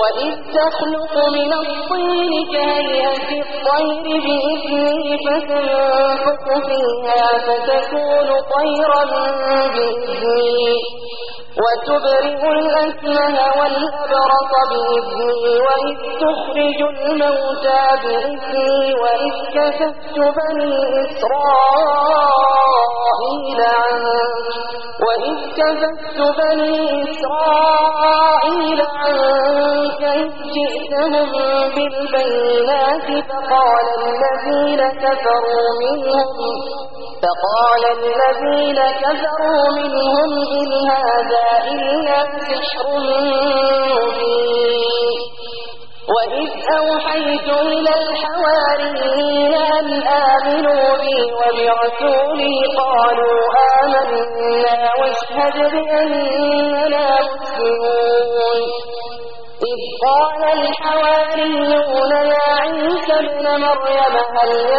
وإذ تخلق من الطين كهيئة الطير بإذني فتنفق فيها فتكون طيرا بإذني وتبرئ الأسمه والأبرص بإذني وإذ تخرج الموتى بإذني وإذ كشفت بني إسرائيل عنك وإذ كفت بني إسرائيل عنك جئتهم بالبينات فقال الذين كفروا منهم فقال الذين كفروا منهم إن هذا إلا سحر وإذ أوحيت إلى الحواريين أن آمنوا بي وبرسولي قالوا آمنا واشهد بأننا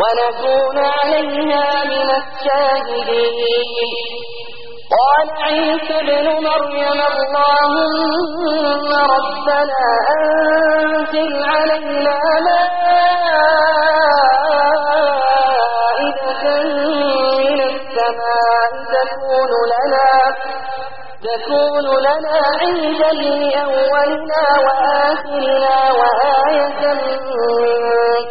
ونكون عليها من الشاهدين. قال عيسى ابن مريم اللهم ربنا أنزل علينا مائدة من السماء تكون لنا تكون لنا عيدا لأولنا وآخرنا وآية منك.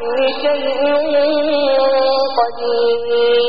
كل شيء قدير.